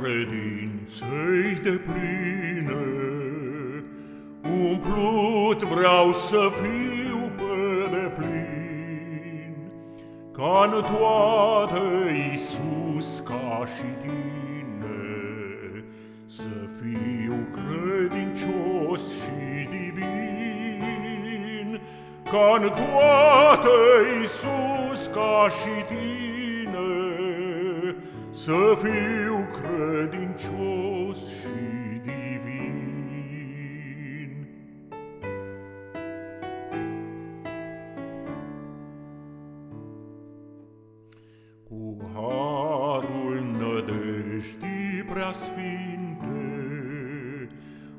credinței de pline, Umplut vreau să fiu pe deplin, Ca-n toate Iisus ca și tine, Să fiu credincios și divin, Ca-n toate Iisus ca și tine, Să fiu credincios și divin. Cu harul nădejdii preasfinte,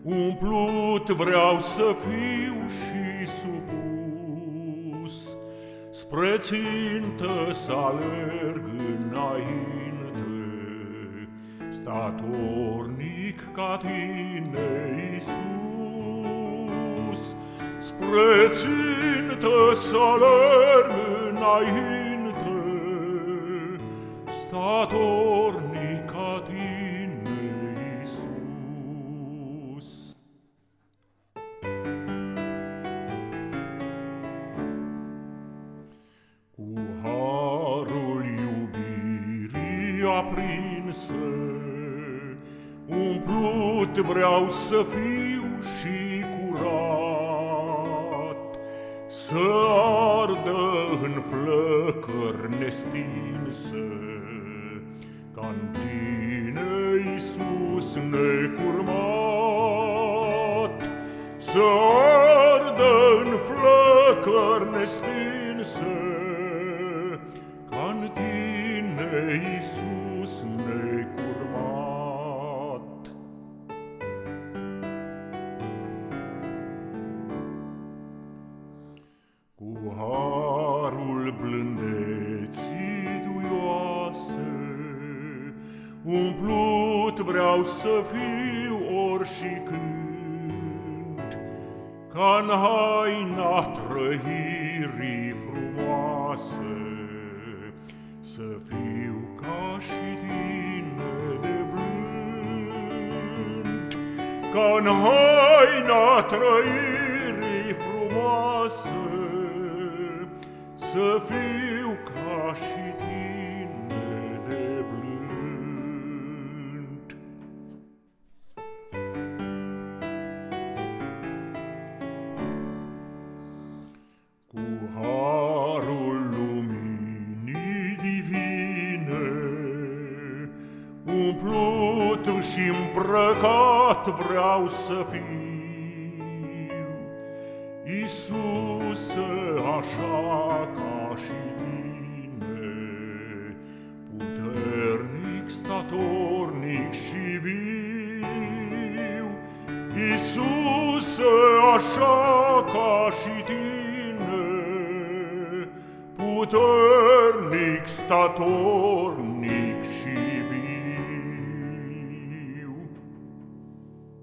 Umplut vreau să fiu și supus, Spre țintă să alerg înainte, Statornic ca tine, Iisus, Spre țintă să alerg înainte, Statornic ca tine, Iisus. Cu harul iubirii aprinse, Umplut vreau să fiu și curat, Să ardă în flăcări nestinse, Ca-n tine, Iisus necurmat, Să ardă în flăcări nestinse, Ca-n tine, Iisus necurmat. Vreau să fiu ori și când, Ca-n haina trăirii frumoase, Să fiu ca și tine de blând, Ca-n haina trăirii frumoase, Să fiu ca și tine Cu harul luminii divine, Umplut și îmbrăcat vreau să fiu, Iisuse, așa ca și tine, Puternic, statornic și viu, Iisuse, așa ca și tine, puternic statornic